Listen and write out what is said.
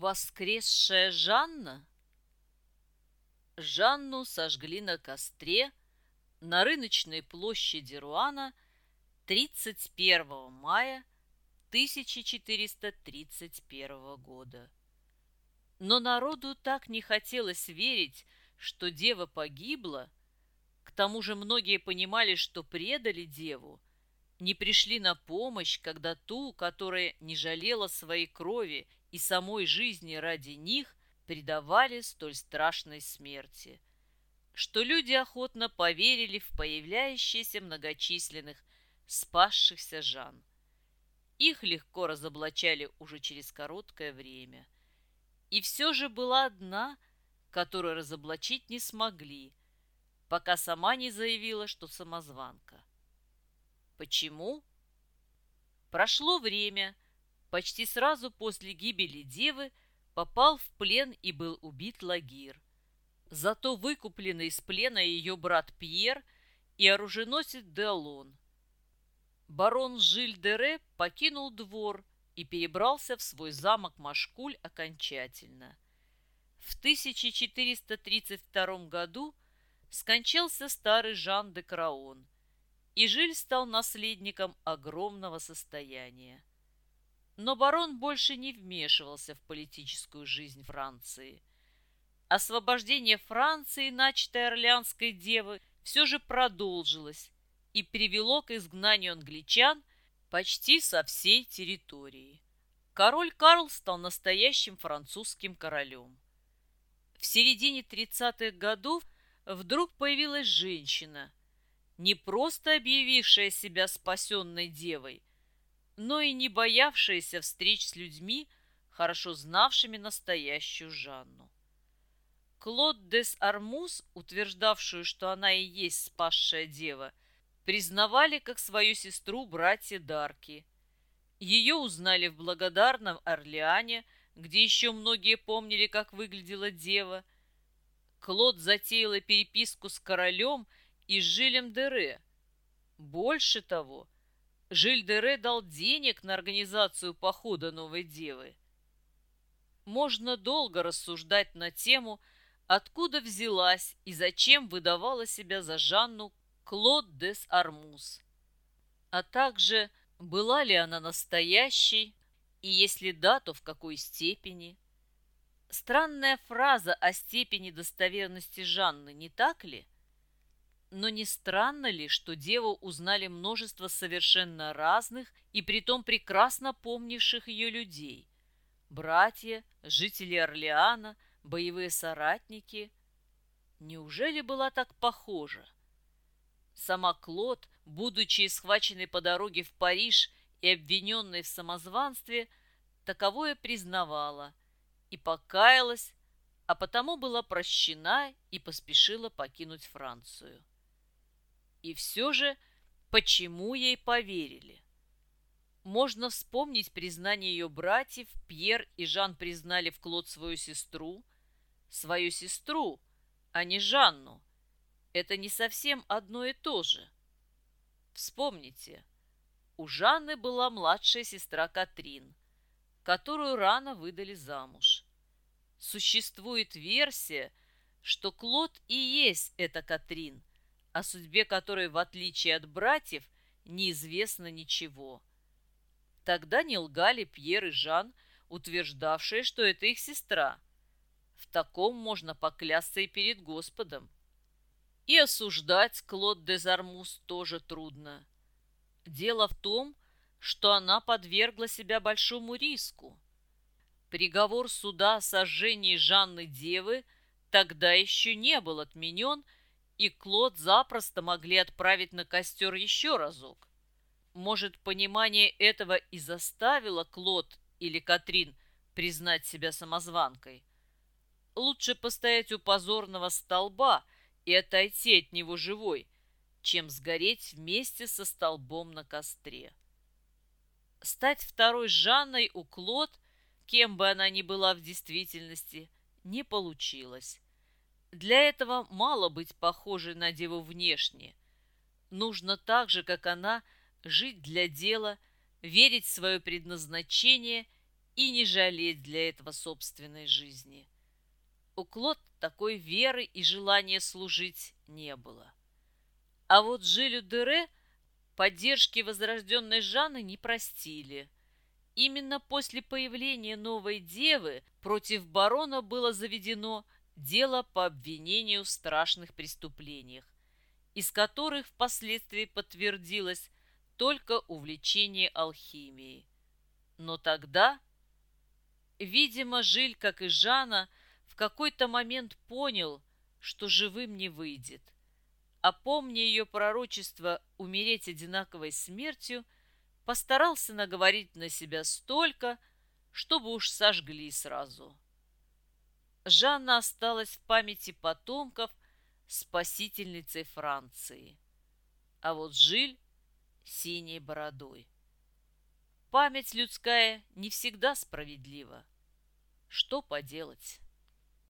Воскресшая Жанна? Жанну сожгли на костре на рыночной площади Руана 31 мая 1431 года. Но народу так не хотелось верить, что дева погибла, к тому же многие понимали, что предали деву, не пришли на помощь, когда ту, которая не жалела своей крови и самой жизни ради них предавали столь страшной смерти, что люди охотно поверили в появляющиеся многочисленных спасшихся Жан. Их легко разоблачали уже через короткое время. И все же была одна, которую разоблачить не смогли, пока сама не заявила, что самозванка. Почему? Прошло время – почти сразу после гибели девы попал в плен и был убит Лагир. Зато выкупленный из плена ее брат Пьер и оруженосец Делон. Барон Жиль-Дере покинул двор и перебрался в свой замок Машкуль окончательно. В 1432 году скончался старый Жан де Краон, и Жиль стал наследником огромного состояния. Но барон больше не вмешивался в политическую жизнь Франции. Освобождение Франции, начатое Орлеанской девы, все же продолжилось и привело к изгнанию англичан почти со всей территории. Король Карл стал настоящим французским королем. В середине 30-х годов вдруг появилась женщина, не просто объявившая себя спасенной девой, но и не боявшаяся встреч с людьми, хорошо знавшими настоящую Жанну. Клод дес Армус, утверждавшую, что она и есть спасшая дева, признавали как свою сестру братья Дарки. Ее узнали в благодарном Орлеане, где еще многие помнили, как выглядела дева. Клод затеяла переписку с королем и Жилем Дере. Больше того – Жиль-Дере дал денег на организацию похода новой девы. Можно долго рассуждать на тему, откуда взялась и зачем выдавала себя за Жанну Клод дес Армус, а также была ли она настоящей, и если да, то в какой степени. Странная фраза о степени достоверности Жанны, не так ли? Но не странно ли, что деву узнали множество совершенно разных и притом прекрасно помнивших ее людей? Братья, жители Орлеана, боевые соратники. Неужели была так похожа? Сама Клод, будучи схваченной по дороге в Париж и обвиненной в самозванстве, таковое признавала и покаялась, а потому была прощена и поспешила покинуть Францию. И все же, почему ей поверили? Можно вспомнить признание ее братьев, Пьер и Жан признали в Клод свою сестру. Свою сестру, а не Жанну. Это не совсем одно и то же. Вспомните, у Жанны была младшая сестра Катрин, которую рано выдали замуж. Существует версия, что Клод и есть эта Катрин – о судьбе которой, в отличие от братьев, неизвестно ничего. Тогда не лгали Пьер и Жан, утверждавшие, что это их сестра. В таком можно поклясться и перед Господом. И осуждать Клод де Зармус тоже трудно. Дело в том, что она подвергла себя большому риску. Приговор суда о сожжении Жанны Девы тогда еще не был отменен – и Клод запросто могли отправить на костер еще разок. Может, понимание этого и заставило Клод или Катрин признать себя самозванкой? Лучше постоять у позорного столба и отойти от него живой, чем сгореть вместе со столбом на костре. Стать второй Жанной у Клод, кем бы она ни была в действительности, не получилось. Для этого мало быть похожей на деву внешне. Нужно так же, как она, жить для дела, верить в свое предназначение и не жалеть для этого собственной жизни. У Клод такой веры и желания служить не было. А вот Жилю Дере поддержки возрожденной Жанны не простили. Именно после появления новой девы против барона было заведено дело по обвинению в страшных преступлениях, из которых впоследствии подтвердилось только увлечение алхимией. Но тогда, видимо, Жиль, как и Жанна, в какой-то момент понял, что живым не выйдет. А помня ее пророчество умереть одинаковой смертью, постарался наговорить на себя столько, чтобы уж сожгли сразу. Жанна осталась в памяти потомков спасительницей Франции. А вот Жиль синей бородой. Память людская не всегда справедлива. Что поделать?